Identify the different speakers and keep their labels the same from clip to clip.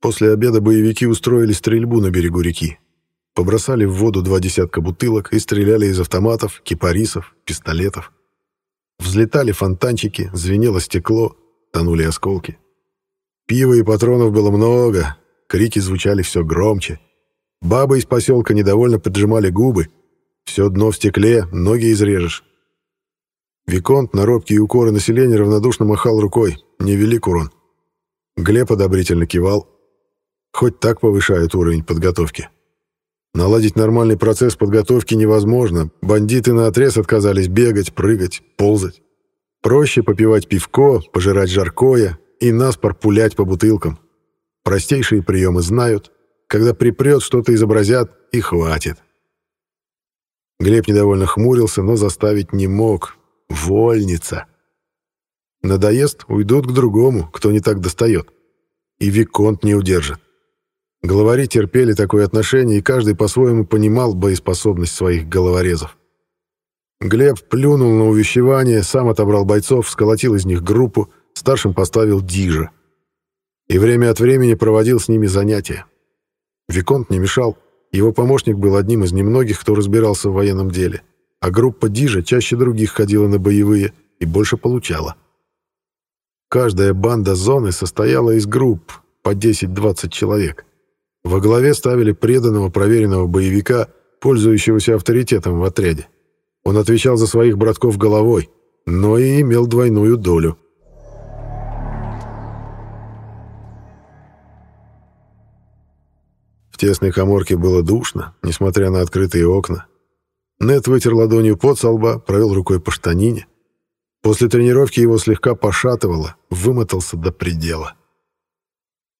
Speaker 1: После обеда боевики устроили стрельбу на берегу реки. Побросали в воду два десятка бутылок и стреляли из автоматов, кипарисов, пистолетов. Взлетали фонтанчики, звенело стекло, тонули осколки. Пива и патронов было много, крики звучали все громче. Бабы из поселка недовольно поджимали губы. Все дно в стекле, ноги изрежешь. Виконт на робкие укоры населения равнодушно махал рукой. Невелик урон. Глеб одобрительно кивал. Хоть так повышают уровень подготовки. Наладить нормальный процесс подготовки невозможно. Бандиты наотрез отказались бегать, прыгать, ползать. Проще попивать пивко, пожирать жаркое и наспор пулять по бутылкам. Простейшие приемы знают. Когда припрет, что-то изобразят, и хватит. Глеб недовольно хмурился, но заставить не мог. Вольница. Надоест, уйдут к другому, кто не так достает. И Виконт не удержит. Главари терпели такое отношение, и каждый по-своему понимал боеспособность своих головорезов. Глеб плюнул на увещевание, сам отобрал бойцов, сколотил из них группу, старшим поставил Дижа. И время от времени проводил с ними занятия. Виконт не мешал, его помощник был одним из немногих, кто разбирался в военном деле, а группа Дижа чаще других ходила на боевые и больше получала. Каждая банда зоны состояла из групп по 10-20 человек. Во главе ставили преданного проверенного боевика, пользующегося авторитетом в отряде. Он отвечал за своих братков головой, но и имел двойную долю. В тесной коморке было душно, несмотря на открытые окна. Нет вытер ладонью под со лба, провел рукой по штанине. После тренировки его слегка пошатывало, вымотался до предела.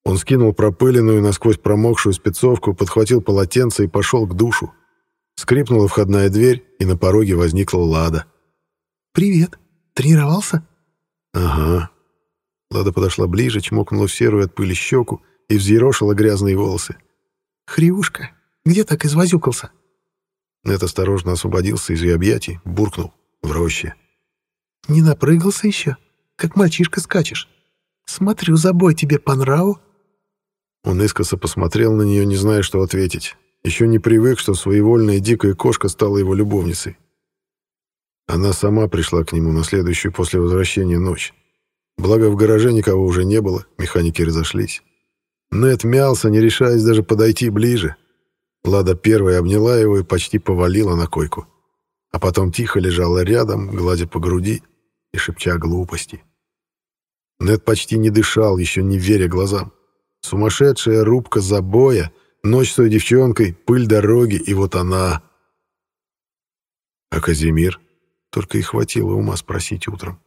Speaker 1: Он скинул пропыленную, насквозь промокшую спецовку, подхватил полотенце и пошел к душу. Скрипнула входная дверь, и на пороге возникла Лада.
Speaker 2: «Привет. Тренировался?»
Speaker 1: «Ага». Лада подошла ближе, чмокнула в серую от пыли щеку и взъерошила грязные волосы.
Speaker 2: «Хрюшка, где так извозюкался?»
Speaker 1: Нет осторожно освободился из ее объятий, буркнул. В роще.
Speaker 2: «Не напрыгался еще? Как мальчишка скачешь. Смотрю, забой тебе по нраву».
Speaker 1: Он искоса посмотрел на нее, не зная, что ответить. Еще не привык, что своевольная дикая кошка стала его любовницей. Она сама пришла к нему на следующую после возвращения ночь. Благо в гараже никого уже не было, механики разошлись. Нет мялся, не решаясь даже подойти ближе. Лада первая обняла его и почти повалила на койку. А потом тихо лежала рядом, гладя по груди и шепча глупости. Нед почти не дышал, еще не веря глазам. Сумасшедшая рубка забоя, ночь с той девчонкой, пыль дороги, и вот она. А Казимир? Только и хватило ума спросить утром.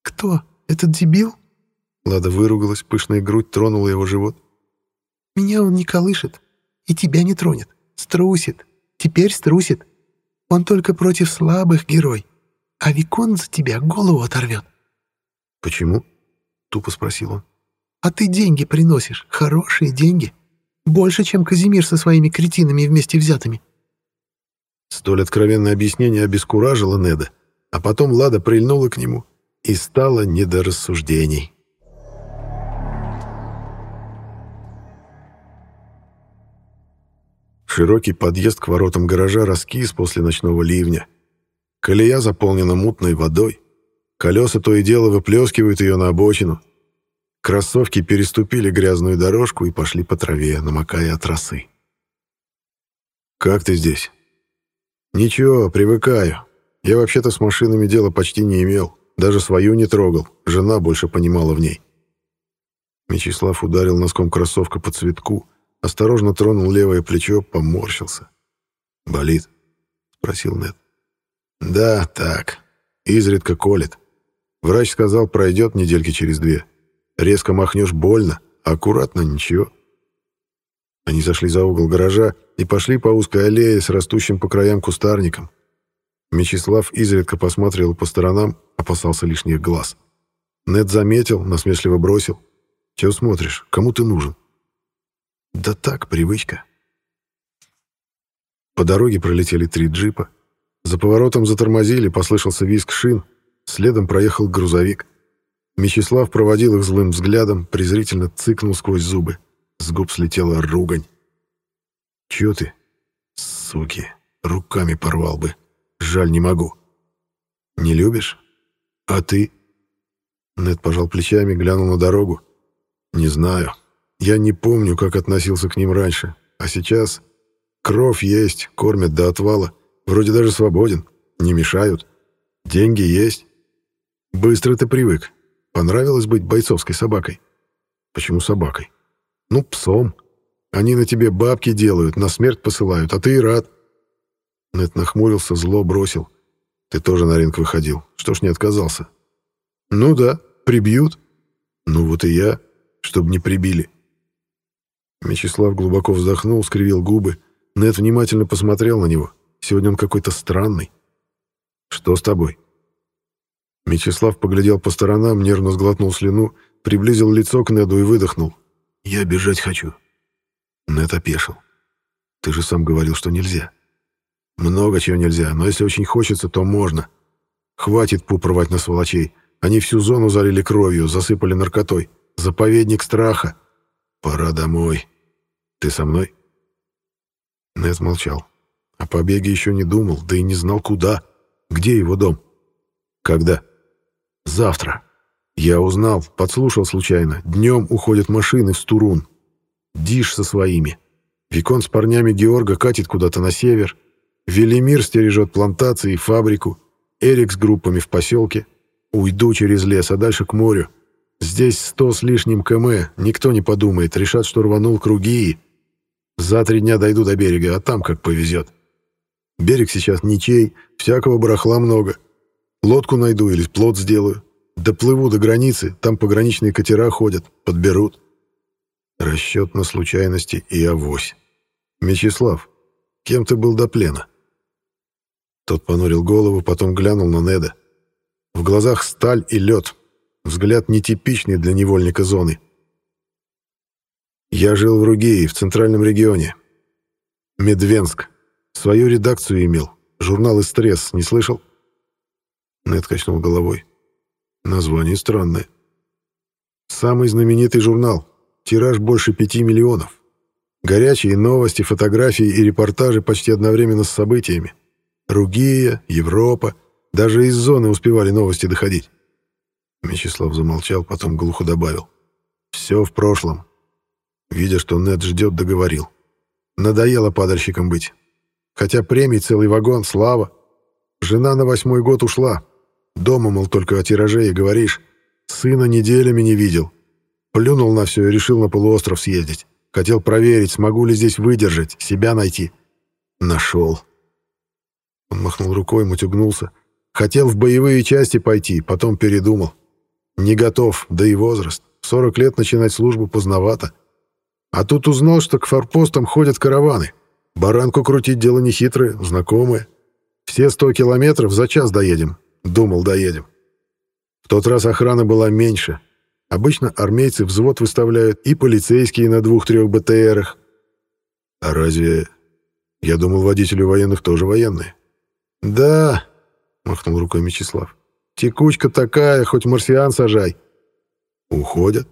Speaker 2: «Кто? Этот дебил?»
Speaker 1: Лада выругалась, пышная грудь тронула его живот.
Speaker 2: «Меня он не колышет, и тебя не тронет. Струсит. Теперь струсит. Он только против слабых герой, а Викон за тебя голову оторвет».
Speaker 1: «Почему?» — тупо спросил он.
Speaker 2: А ты деньги приносишь, хорошие деньги. Больше, чем Казимир со своими кретинами вместе взятыми».
Speaker 1: Столь откровенное объяснение обескуражило Неда, а потом Лада прильнула к нему и стала не до рассуждений. Широкий подъезд к воротам гаража раскис после ночного ливня. Колея заполнена мутной водой. Колеса то и дело выплескивают ее на обочину, Кроссовки переступили грязную дорожку и пошли по траве, намокая от росы. «Как ты здесь?» «Ничего, привыкаю. Я вообще-то с машинами дела почти не имел. Даже свою не трогал. Жена больше понимала в ней». Мечислав ударил носком кроссовка по цветку, осторожно тронул левое плечо, поморщился. «Болит?» — спросил Нед. «Да, так. Изредка колет. Врач сказал, пройдет недельки через две. Резко махнешь больно, аккуратно ничего. Они зашли за угол гаража и пошли по узкой аллее с растущим по краям кустарником. Мечислав изредка посмотрел по сторонам, опасался лишних глаз. Нед заметил, насмешливо бросил. «Чего смотришь? Кому ты нужен?» «Да так, привычка». По дороге пролетели три джипа. За поворотом затормозили, послышался визг шин. Следом проехал грузовик. Мечислав проводил их злым взглядом, презрительно цыкнул сквозь зубы. С губ слетела ругань. «Чё ты? Суки, руками порвал бы. Жаль, не могу». «Не любишь? А ты?» Нед пожал плечами, глянул на дорогу. «Не знаю. Я не помню, как относился к ним раньше. А сейчас кровь есть, кормят до отвала. Вроде даже свободен, не мешают. Деньги есть. Быстро ты привык. Понравилось быть бойцовской собакой? Почему собакой? Ну, псом. Они на тебе бабки делают, на смерть посылают, а ты и рад. Нет нахмурился, зло бросил. Ты тоже на ринг выходил. Что ж не отказался? Ну да, прибьют. Ну вот и я, чтобы не прибили. Мечислав глубоко вздохнул, скривил губы. Нет внимательно посмотрел на него. Сегодня он какой-то странный. Что с тобой? Мечислав поглядел по сторонам, нервно сглотнул слюну, приблизил лицо к Неду и выдохнул. «Я бежать хочу». Нед опешил. «Ты же сам говорил, что нельзя». «Много чего нельзя, но если очень хочется, то можно. Хватит пуп рвать на сволочей. Они всю зону залили кровью, засыпали наркотой. Заповедник страха. Пора домой. Ты со мной?» Нед молчал. О побеге еще не думал, да и не знал, куда. Где его дом? Когда? Завтра. Я узнал, подслушал случайно. Днем уходят машины в Стурун. Диш со своими. Викон с парнями Георга катит куда-то на север. Велимир стережет плантации и фабрику. Эрик с группами в поселке. Уйду через лес, а дальше к морю. Здесь сто с лишним км, никто не подумает, решат, что рванул круги. За три дня дойду до берега, а там как повезет. Берег сейчас ничей, всякого барахла много. Лодку найду или плот сделаю. Доплыву до границы, там пограничные катера ходят, подберут. Расчет на случайности и авось. Мечислав, кем ты был до плена? Тот понурил голову, потом глянул на Неда. В глазах сталь и лед. Взгляд нетипичный для невольника зоны. Я жил в Ругее, в центральном регионе. Медвенск. Свою редакцию имел. Журнал «Истресс» не слышал? Нед качнул головой. Название странное. Самый знаменитый журнал. Тираж больше пяти миллионов. Горячие новости, фотографии и репортажи почти одновременно с событиями. Ругия, Европа. Даже из зоны успевали новости доходить. Мечислав замолчал, потом глухо добавил. «Все в прошлом». Видя, что Нед ждет, договорил. «Надоело падальщиком быть. Хотя премий целый вагон, слава. Жена на восьмой год ушла. Дома, мол, только о тираже и говоришь. Сына неделями не видел. Плюнул на все и решил на полуостров съездить. Хотел проверить, смогу ли здесь выдержать, себя найти. Нашел. Он махнул рукой, мутюгнулся. Хотел в боевые части пойти, потом передумал. Не готов, да и возраст. 40 лет начинать службу поздновато. А тут узнал, что к форпостам ходят караваны. Баранку крутить дело нехитрое, знакомое. Все 100 километров за час доедем. Думал, доедем. В тот раз охрана была меньше. Обычно армейцы взвод выставляют и полицейские на двух-трех БТРах. А разве... Я думал, водители военных тоже военные. Да, махнул рукой Мечислав. Текучка такая, хоть марсиан сажай. Уходят.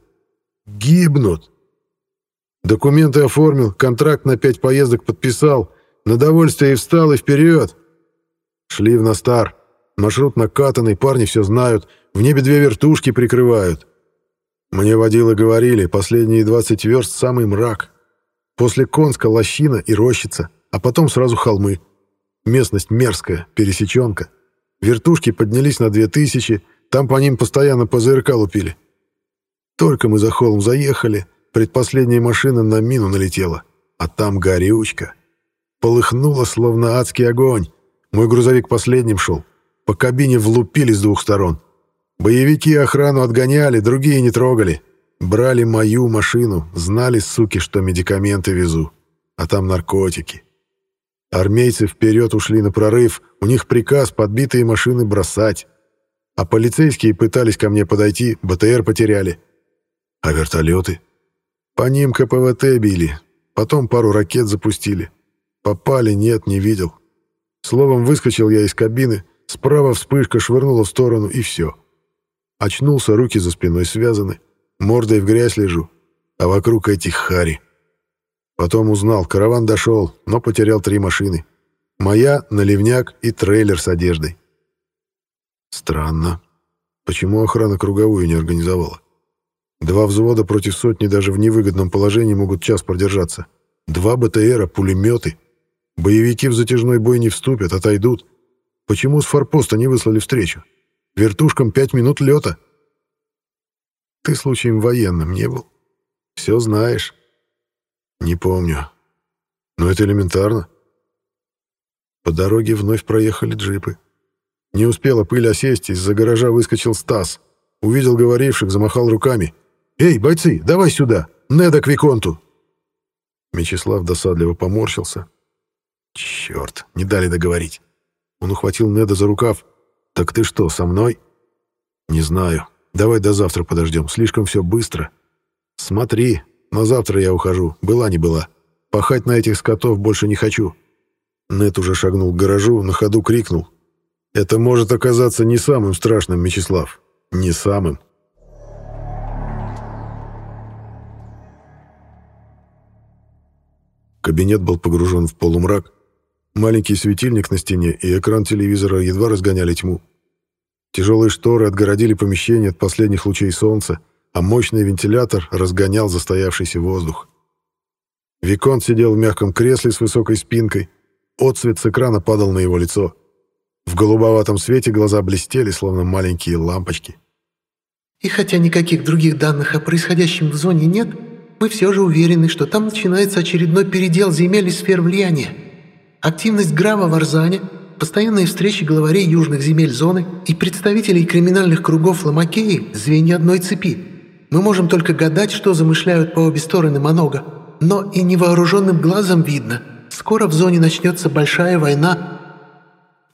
Speaker 1: Гибнут. Документы оформил, контракт на пять поездок подписал, на довольствие и встал, и вперед. Шли в Настар. Маршрут накатанный, парни все знают, в небе две вертушки прикрывают. Мне водилы говорили, последние 20 верст самый мрак. После Конска лощина и рощица, а потом сразу холмы. Местность мерзкая, пересеченка. Вертушки поднялись на 2000, там по ним постоянно ПЗРК лупили. Только мы за холм заехали, предпоследняя машина на мину налетела, а там горючка. Полыхнуло, словно адский огонь. Мой грузовик последним шел. По кабине влупили с двух сторон. Боевики охрану отгоняли, другие не трогали. Брали мою машину, знали, суки, что медикаменты везу. А там наркотики. Армейцы вперед ушли на прорыв, у них приказ подбитые машины бросать. А полицейские пытались ко мне подойти, БТР потеряли. А вертолеты? По ним КПВТ били, потом пару ракет запустили. Попали, нет, не видел. Словом, выскочил я из кабины, справа вспышка швырнула в сторону, и все. Очнулся, руки за спиной связаны, мордой в грязь лежу, а вокруг этих хари — Потом узнал, караван дошел, но потерял три машины. Моя, наливняк и трейлер с одеждой. Странно. Почему охрана круговую не организовала? Два взвода против сотни даже в невыгодном положении могут час продержаться. Два БТРа, пулеметы. Боевики в затяжной бой не вступят, отойдут. Почему с форпоста не выслали встречу? Вертушкам пять минут лета. Ты случаем военным не был? Все знаешь. Не помню. Но это элементарно. По дороге вновь проехали джипы. Не успела пыль осесть, из-за гаража выскочил Стас. Увидел говоривших, замахал руками. «Эй, бойцы, давай сюда! Неда к Виконту!» Мечислав досадливо поморщился. «Черт, не дали договорить!» Он ухватил Неда за рукав. «Так ты что, со мной?» «Не знаю. Давай до завтра подождем. Слишком все быстро. Смотри, на завтра я ухожу. Была не была. Пахать на этих скотов больше не хочу». Нед уже шагнул к гаражу, на ходу крикнул. «Это может оказаться не самым страшным, Мечислав. Не самым». Кабинет был погружен в полумрак. Маленький светильник на стене и экран телевизора едва разгоняли тьму. Тяжелые шторы отгородили помещение от последних лучей солнца, а мощный вентилятор разгонял застоявшийся воздух. Виконт сидел в мягком кресле с высокой спинкой, Отцвет с экрана падал на его лицо. В голубоватом свете глаза блестели, словно маленькие лампочки.
Speaker 2: «И хотя никаких других данных о происходящем в зоне нет, мы все же уверены, что там начинается очередной передел земель и сфер влияния. Активность Грава в Арзане, постоянные встречи главарей южных земель зоны и представителей криминальных кругов Ламакеи – звенья одной цепи. Мы можем только гадать, что замышляют по обе стороны Монога, но и невооруженным глазом видно – Скоро в зоне начнется большая война».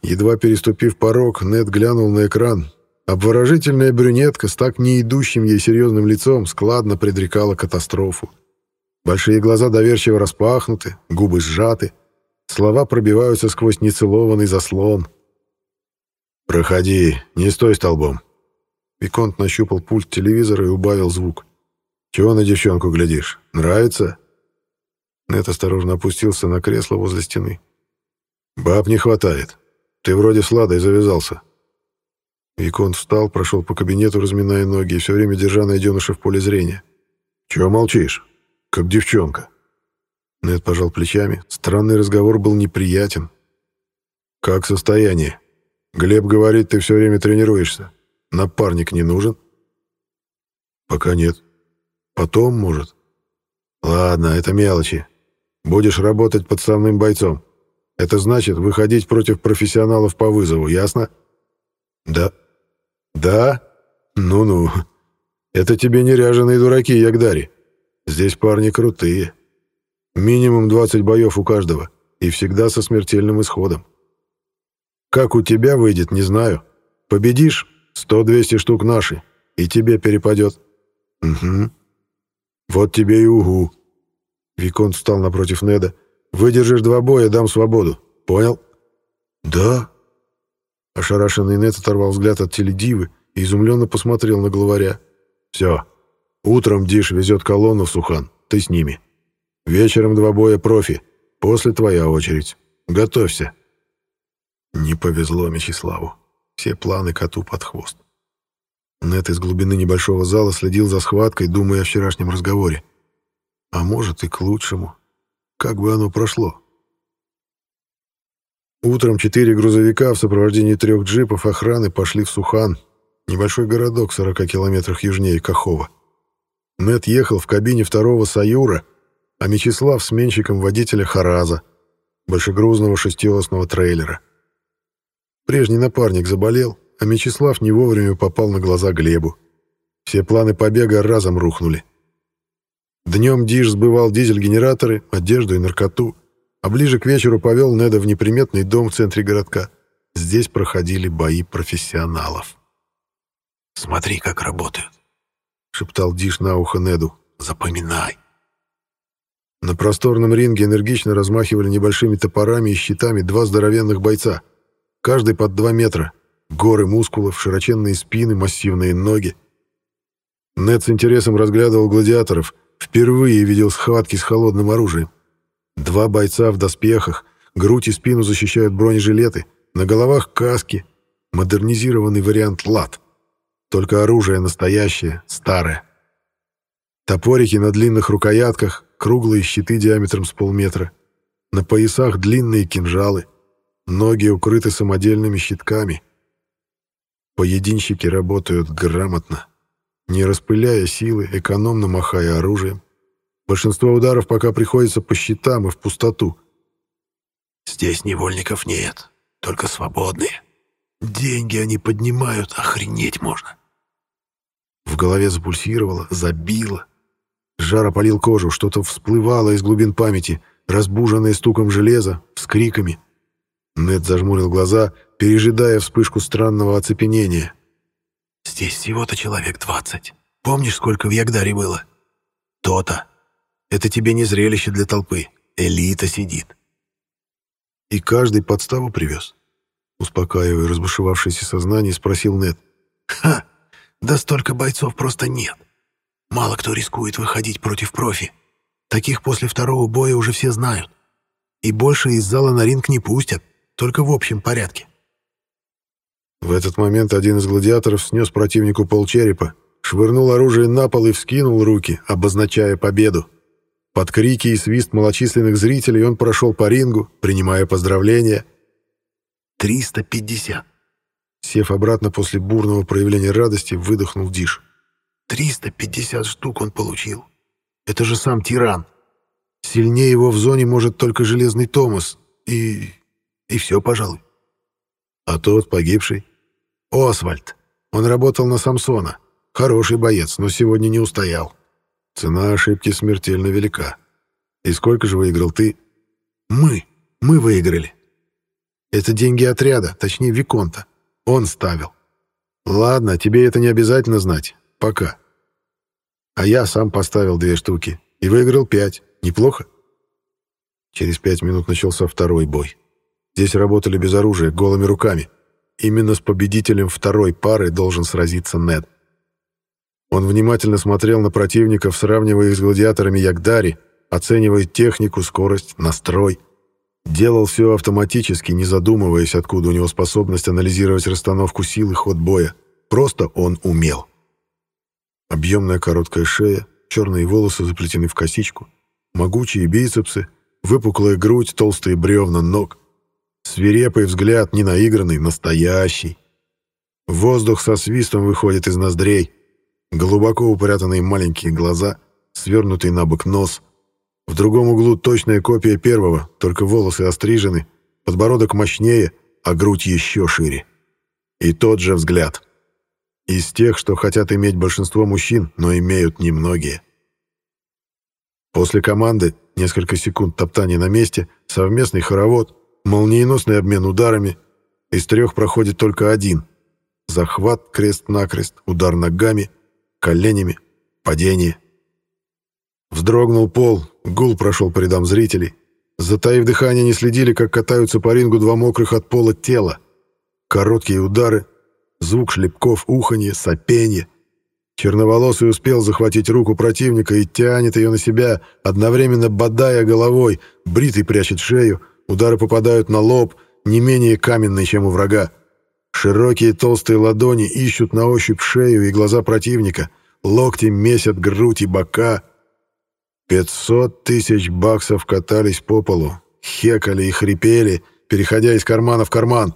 Speaker 1: Едва переступив порог, Нед глянул на экран. Обворожительная брюнетка с так не идущим ей серьезным лицом складно предрекала катастрофу. Большие глаза доверчиво распахнуты, губы сжаты. Слова пробиваются сквозь нецелованный заслон. «Проходи, не стой столбом». Виконт нащупал пульт телевизора и убавил звук. «Чего на девчонку глядишь? Нравится?» Нет осторожно опустился на кресло возле стены. «Баб не хватает. Ты вроде с Ладой завязался». Викон встал, прошел по кабинету, разминая ноги и все время держа найденыша в поле зрения. «Чего молчишь? Как девчонка». Нед пожал плечами. Странный разговор был неприятен. «Как состояние? Глеб говорит, ты все время тренируешься. Напарник не нужен?» «Пока нет. Потом, может». «Ладно, это мелочи. Будешь работать подставным бойцом. Это значит выходить против профессионалов по вызову, ясно? Да. Да? Ну-ну. Это тебе не ряженые дураки, Ягдари. Здесь парни крутые. Минимум 20 боев у каждого. И всегда со смертельным исходом. Как у тебя выйдет, не знаю. Победишь — 100-200 штук наши. И тебе перепадет. Угу. Вот тебе и угу. Виконт встал напротив Неда. «Выдержишь два боя, дам свободу. Понял?» «Да». Ошарашенный Нед оторвал взгляд от теледивы и изумленно посмотрел на главаря. «Все. Утром Диш везет колонну в Сухан. Ты с ними. Вечером два боя профи. После твоя очередь. Готовься». Не повезло Мечиславу. Все планы коту под хвост. Нет из глубины небольшого зала следил за схваткой, думая о вчерашнем разговоре. А может и к лучшему. Как бы оно прошло. Утром четыре грузовика в сопровождении трех джипов охраны пошли в Сухан, небольшой городок в 40 километрах южнее Кахова. Мэт ехал в кабине второго «Саюра», а Мечислав сменщиком водителя «Хараза», большегрузного шестиосного трейлера. Прежний напарник заболел, а Мечислав не вовремя попал на глаза Глебу. Все планы побега разом рухнули. Днем Диш сбывал дизель-генераторы, одежду и наркоту, а ближе к вечеру повел Неда в неприметный дом в центре городка. Здесь проходили бои профессионалов. «Смотри, как работают», — шептал Диш на ухо Неду. «Запоминай». На просторном ринге энергично размахивали небольшими топорами и щитами два здоровенных бойца, каждый под два метра, горы мускулов, широченные спины, массивные ноги. Нед с интересом разглядывал гладиаторов — Впервые видел схватки с холодным оружием. Два бойца в доспехах, грудь и спину защищают бронежилеты, на головах каски, модернизированный вариант лад. Только оружие настоящее, старое. Топорики на длинных рукоятках, круглые щиты диаметром с полметра. На поясах длинные кинжалы. Ноги укрыты самодельными щитками. Поединщики работают грамотно, не распыляя силы, экономно махая оружием. Большинство ударов пока приходится по щитам и в пустоту.
Speaker 3: «Здесь невольников нет, только свободные. Деньги они поднимают, охренеть можно».
Speaker 1: В голове запульсировало, забило. Жар опалил кожу, что-то всплывало из глубин памяти, разбуженное стуком железа, с криками. Нед зажмурил глаза, пережидая вспышку странного оцепенения.
Speaker 3: «Здесь всего-то человек двадцать. Помнишь, сколько в Ягдаре было? То-то. Это тебе не зрелище для толпы. Элита сидит».
Speaker 1: «И каждый подставу привез?» Успокаивая разбушевавшееся сознание, спросил Нед.
Speaker 3: «Ха! Да столько бойцов просто нет. Мало кто рискует выходить против профи. Таких после второго боя уже все знают. И больше из зала на ринг не пустят, только в общем порядке.
Speaker 1: В этот момент один из гладиаторов снес противнику полчерепа, швырнул оружие на пол и вскинул руки, обозначая победу. Под крики и свист малочисленных зрителей он прошел по рингу, принимая поздравления.
Speaker 3: «Триста пятьдесят!»
Speaker 1: Сев обратно после бурного проявления радости, выдохнул Диш.
Speaker 3: «Триста пятьдесят штук он получил. Это же сам тиран.
Speaker 1: Сильнее его в зоне может только Железный Томас. И... и все, пожалуй. А тот, погибший, Освальд. Он работал на Самсона. Хороший боец, но сегодня не устоял. Цена ошибки смертельно велика. И сколько же выиграл ты? Мы. Мы выиграли. Это деньги отряда, точнее Виконта. Он ставил. Ладно, тебе это не обязательно знать. Пока. А я сам поставил две штуки. И выиграл пять. Неплохо? Через пять минут начался второй бой. Здесь работали без оружия, голыми руками. Именно с победителем второй пары должен сразиться Нед. Он внимательно смотрел на противников, сравнивая их с гладиаторами Ягдари, оценивая технику, скорость, настрой. Делал все автоматически, не задумываясь, откуда у него способность анализировать расстановку сил и ход боя. Просто он умел. Объемная короткая шея, черные волосы заплетены в косичку, могучие бицепсы, выпуклая грудь, толстые бревна ног — Свирепый взгляд, не наигранный, настоящий. Воздух со свистом выходит из ноздрей. Глубоко упрятанные маленькие глаза, свернутый на бок нос. В другом углу точная копия первого, только волосы острижены, подбородок мощнее, а грудь еще шире. И тот же взгляд. Из тех, что хотят иметь большинство мужчин, но имеют немногие. После команды, несколько секунд топтания на месте, совместный хоровод — Молниеносный обмен ударами. Из трех проходит только один. Захват крест-накрест, удар ногами, коленями, падение. Вздрогнул пол, гул прошел по рядам зрителей. Затаив дыхание, не следили, как катаются по рингу два мокрых от пола тела. Короткие удары, звук шлепков, уханье, сопенье. Черноволосый успел захватить руку противника и тянет ее на себя, одновременно бодая головой, бритый прячет шею — Удары попадают на лоб, не менее каменный, чем у врага. Широкие толстые ладони ищут на ощупь шею и глаза противника, локти месят грудь и бока. Пятьсот тысяч баксов катались по полу, хекали и хрипели, переходя из кармана в карман,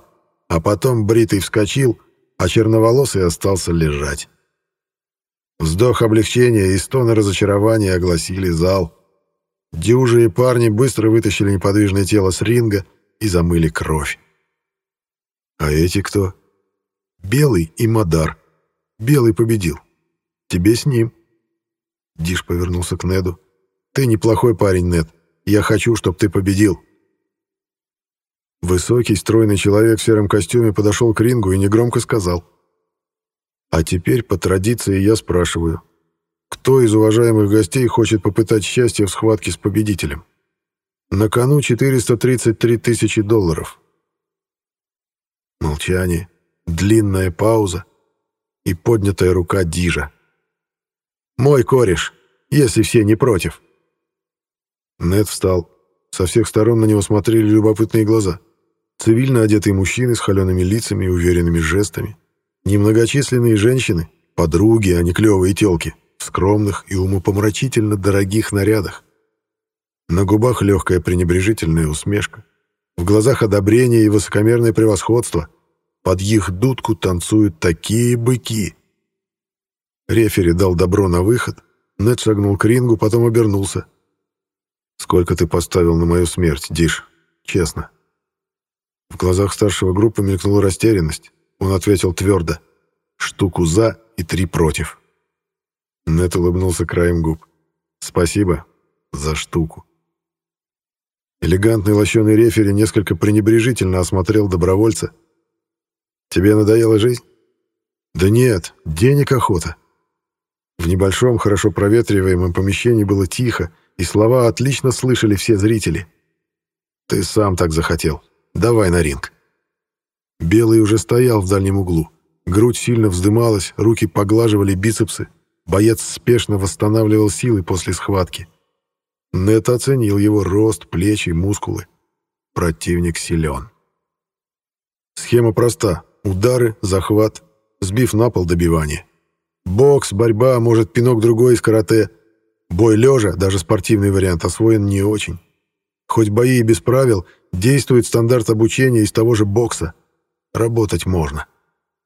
Speaker 1: а потом бритый вскочил, а черноволосый остался лежать. Вздох облегчения и стоны разочарования огласили зал. Дюжи и парни быстро вытащили неподвижное тело с ринга и замыли кровь. А эти кто? Белый и Мадар. Белый победил. Тебе с ним. Диш повернулся к Неду. Ты неплохой парень, Нед. Я хочу, чтобы ты победил. Высокий, стройный человек в сером костюме подошел к рингу и негромко сказал. А теперь, по традиции, я спрашиваю, кто из уважаемых гостей хочет попытать счастье в схватке с победителем? На кону 433 тысячи долларов. Молчание, длинная пауза и поднятая рука Дижа. «Мой кореш, если все не против». Нед встал. Со всех сторон на него смотрели любопытные глаза. Цивильно одетые мужчины с холеными лицами и уверенными жестами. Немногочисленные женщины, подруги, а не клевые телки, в скромных и умопомрачительно дорогих нарядах. На губах легкая пренебрежительная усмешка. В глазах одобрение и высокомерное превосходство. Под их дудку танцуют такие быки. Рефери дал добро на выход. Нед шагнул к рингу, потом обернулся. «Сколько ты поставил на мою смерть, Диш? Честно». В глазах старшего группы мелькнула растерянность. Он ответил твердо. «Штуку за и три против». Нед улыбнулся краем губ. «Спасибо за штуку». Элегантный лощеный рефери несколько пренебрежительно осмотрел добровольца. «Тебе надоела жизнь?» «Да нет, денег охота». В небольшом, хорошо проветриваемом помещении было тихо, и слова отлично слышали все зрители. «Ты сам так захотел. Давай на ринг». Белый уже стоял в дальнем углу. Грудь сильно вздымалась, руки поглаживали бицепсы. Боец спешно восстанавливал силы после схватки. Нет оценил его рост, плечи, мускулы. Противник силен. Схема проста. Удары, захват, сбив на пол добивание. Бокс, борьба, может, пинок другой из карате. Бой лежа, даже спортивный вариант, освоен не очень. Хоть бои и без правил, действует стандарт обучения из того же бокса. Работать можно.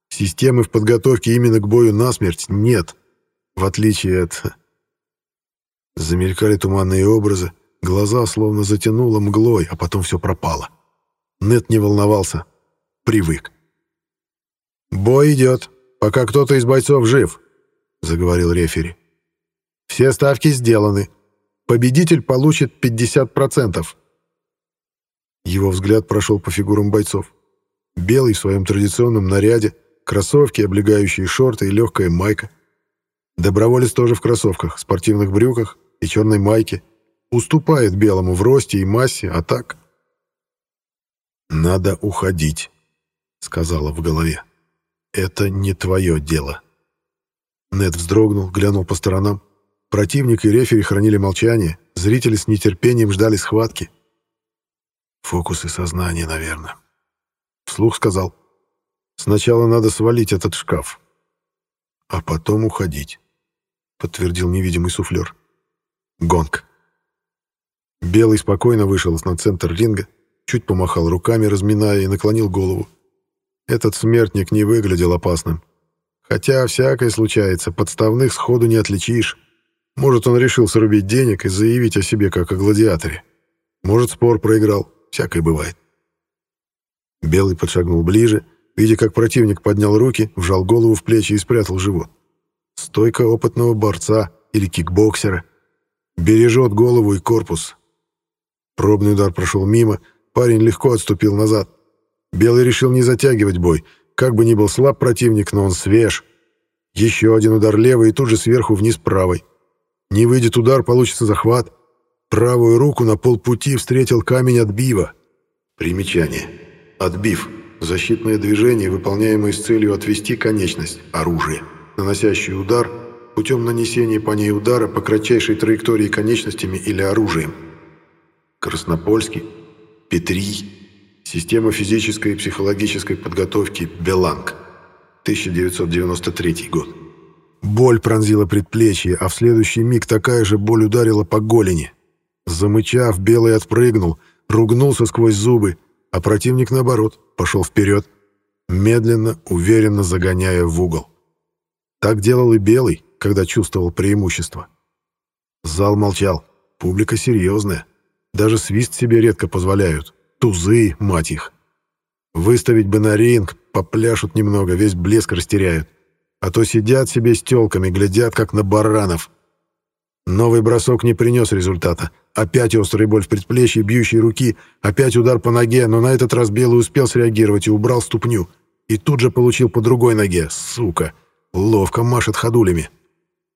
Speaker 1: Системы в подготовке именно к бою насмерть нет, в отличие от Замелькали туманные образы, глаза словно затянуло мглой, а потом все пропало. Нет не волновался. Привык. «Бой идет, пока кто-то из бойцов жив», — заговорил рефери. «Все ставки сделаны. Победитель получит 50%. Его взгляд прошел по фигурам бойцов. Белый в своем традиционном наряде, кроссовки, облегающие шорты и легкая майка. Доброволец тоже в кроссовках, спортивных брюках и черной майке. Уступает белому в росте и массе, а так... «Надо уходить», — сказала в голове. «Это не твое дело». Нед вздрогнул, глянул по сторонам. Противник и рефери хранили молчание, зрители с нетерпением ждали схватки. «Фокусы сознания, наверное». Вслух сказал. «Сначала надо свалить этот шкаф, а потом уходить», — подтвердил невидимый суфлер. Гонг. Белый спокойно вышел на центр ринга, чуть помахал руками, разминая, и наклонил голову. Этот смертник не выглядел опасным. Хотя всякое случается, подставных сходу не отличишь. Может, он решил срубить денег и заявить о себе как о гладиаторе. Может, спор проиграл. Всякое бывает. Белый подшагнул ближе, видя, как противник поднял руки, вжал голову в плечи и спрятал живот. Стойка опытного борца или кикбоксера — Бережет голову и корпус. Пробный удар прошел мимо, парень легко отступил назад. Белый решил не затягивать бой. Как бы ни был слаб противник, но он свеж. Еще один удар левой и тут же сверху вниз правой. Не выйдет удар, получится захват. Правую руку на полпути встретил камень отбива. Примечание. Отбив. Защитное движение, выполняемое с целью отвести конечность, оружие, наносящий удар – путем нанесения по ней удара по кратчайшей траектории конечностями или оружием. Краснопольский, Петрий, Система физической и психологической подготовки «Беланг», 1993 год. Боль пронзила предплечье, а в следующий миг такая же боль ударила по голени. Замычав, Белый отпрыгнул, ругнулся сквозь зубы, а противник, наоборот, пошел вперед, медленно, уверенно загоняя в угол. Так делал и Белый, когда чувствовал преимущество. Зал молчал. Публика серьезная. Даже свист себе редко позволяют. Тузы, мать их. Выставить бы на ринг, попляшут немного, весь блеск растеряют. А то сидят себе с тёлками, глядят, как на баранов. Новый бросок не принес результата. Опять острая боль в предплечье, бьющие руки, опять удар по ноге, но на этот раз Белый успел среагировать и убрал ступню. И тут же получил по другой ноге. Сука! Ловко машет ходулями.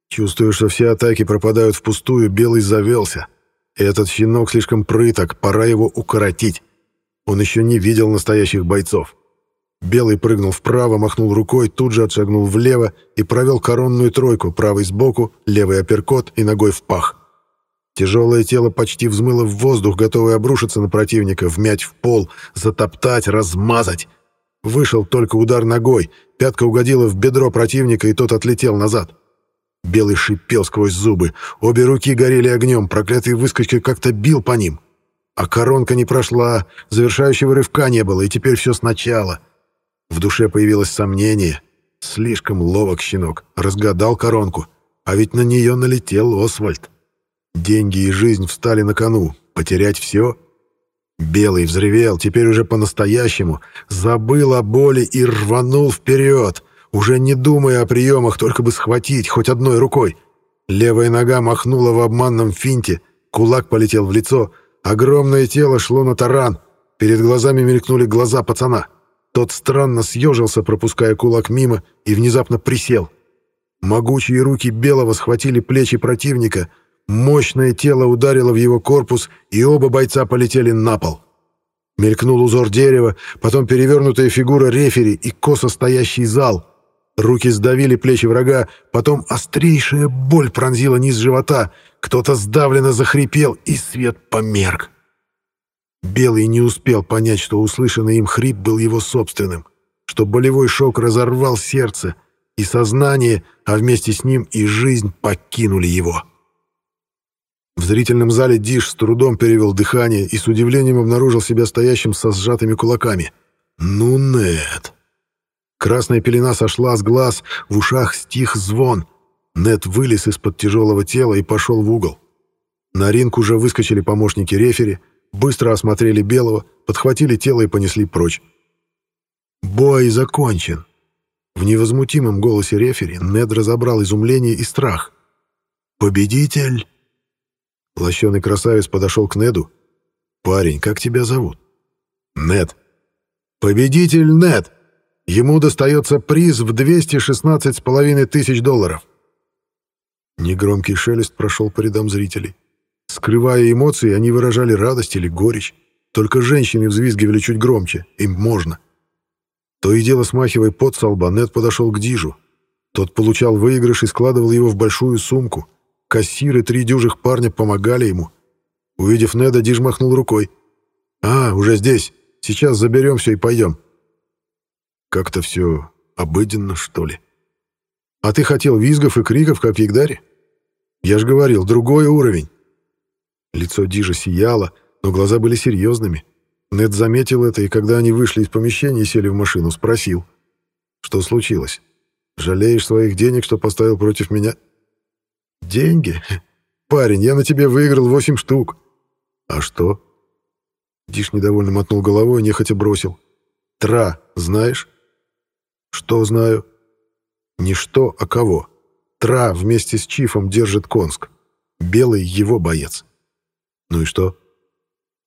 Speaker 1: Чувствую, что все атаки пропадают впустую, Белый завелся. Этот щенок слишком прыток, пора его укоротить. Он еще не видел настоящих бойцов. Белый прыгнул вправо, махнул рукой, тут же отшагнул влево и провел коронную тройку, правый сбоку, левый апперкот и ногой в пах. Тяжелое тело почти взмыло в воздух, готовое обрушиться на противника, вмять в пол, затоптать, размазать. Вышел только удар ногой, пятка угодила в бедро противника, и тот отлетел назад. Белый шипел сквозь зубы, обе руки горели огнем, проклятый выскочка как-то бил по ним. А коронка не прошла, завершающего рывка не было, и теперь все сначала. В душе появилось сомнение. Слишком ловок щенок, разгадал коронку, а ведь на нее налетел Освальд. Деньги и жизнь встали на кону, потерять все — Белый взревел, теперь уже по-настоящему, забыл о боли и рванул вперед, уже не думая о приемах, только бы схватить хоть одной рукой. Левая нога махнула в обманном финте, кулак полетел в лицо, огромное тело шло на таран, перед глазами мелькнули глаза пацана. Тот странно съежился, пропуская кулак мимо, и внезапно присел. Могучие руки Белого схватили плечи противника — Мощное тело ударило в его корпус, и оба бойца полетели на пол. Мелькнул узор дерева, потом перевернутая фигура рефери и косо стоящий зал. Руки сдавили плечи врага, потом острейшая боль пронзила низ живота. Кто-то сдавленно захрипел, и свет померк. Белый не успел понять, что услышанный им хрип был его собственным, что болевой шок разорвал сердце, и сознание, а вместе с ним и жизнь покинули его. В зрительном зале Диш с трудом перевел дыхание и с удивлением обнаружил себя стоящим со сжатыми кулаками. «Ну, нет!» Красная пелена сошла с глаз, в ушах стих звон. Нет вылез из-под тяжелого тела и пошел в угол. На ринг уже выскочили помощники рефери, быстро осмотрели Белого, подхватили тело и понесли прочь. «Бой закончен!» В невозмутимом голосе рефери Нед разобрал изумление и страх. «Победитель!» Лощеный красавец подошел к Неду. «Парень, как тебя зовут?» «Нед». «Победитель Нед! Ему достается приз в 216,5 тысяч долларов». Негромкий шелест прошел по рядам зрителей. Скрывая эмоции, они выражали радость или горечь. Только женщины взвизгивали чуть громче. Им можно. То и дело смахивая пот со Нед подошел к Дижу. Тот получал выигрыш и складывал его в большую сумку. Кассиры три дюжих парня помогали ему. Увидев Неда, Диж махнул рукой. «А, уже здесь. Сейчас заберем все и пойдем». Как-то все обыденно, что ли. «А ты хотел визгов и криков, как в Ягдаре?» «Я же говорил, другой уровень». Лицо Дижа сияло, но глаза были серьезными. Нед заметил это, и когда они вышли из помещения и сели в машину, спросил. «Что случилось? Жалеешь своих денег, что поставил против меня?» «Деньги? Парень, я на тебе выиграл восемь штук». «А что?» Диш недовольно мотнул головой и нехотя бросил. «Тра, знаешь?» «Что знаю?» «Не что, а кого. Тра вместе с Чифом держит Конск. Белый его боец». «Ну и что?»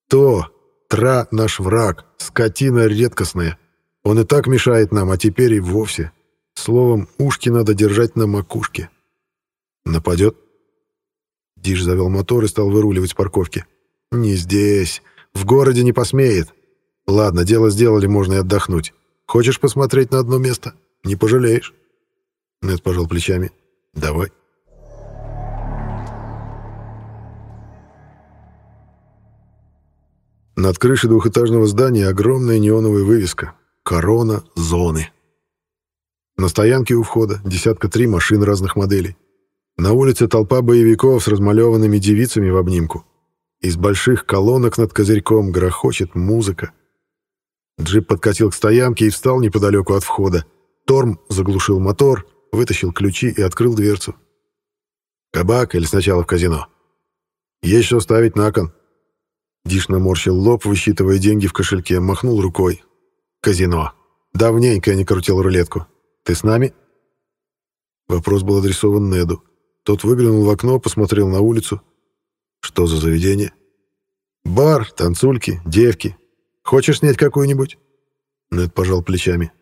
Speaker 1: «То. Тра наш враг, скотина редкостная. Он и так мешает нам, а теперь и вовсе. Словом, ушки надо держать на макушке». «Нападет?» Диш завел мотор и стал выруливать с парковки. «Не здесь. В городе не посмеет. Ладно, дело сделали, можно и отдохнуть. Хочешь посмотреть на одно место? Не пожалеешь?» Нед пожал плечами. «Давай». Над крышей двухэтажного здания огромная неоновая вывеска «Корона зоны». На стоянке у входа десятка три машин разных моделей. На улице толпа боевиков с размалеванными девицами в обнимку. Из больших колонок над козырьком грохочет музыка. Джип подкатил к стоянке и встал неподалеку от входа. Торм заглушил мотор, вытащил ключи и открыл дверцу. «Кабак или сначала в казино?» «Есть что ставить на кон». Диш наморщил лоб, высчитывая деньги в кошельке, махнул рукой. «Казино. Давненько я не крутил рулетку. Ты с нами?» Вопрос был адресован Неду. Тот выглянул в окно, посмотрел на улицу. Что за заведение? Бар, танцульки, девки. Хочешь снять какую-нибудь? Нед пожал плечами.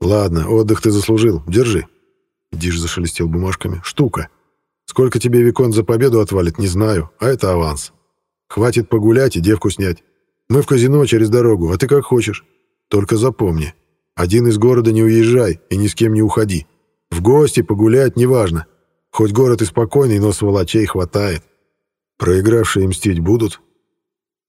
Speaker 1: Ладно, отдых ты заслужил. Держи. Диш зашелестел бумажками. Штука. Сколько тебе Викон за победу отвалит, не знаю, а это аванс. Хватит погулять и девку снять. Мы в казино через дорогу, а ты как хочешь. Только запомни, один из города не уезжай и ни с кем не уходи. В гости погулять неважно. Хоть город и спокойный, но сволочей хватает. Проигравшие мстить будут?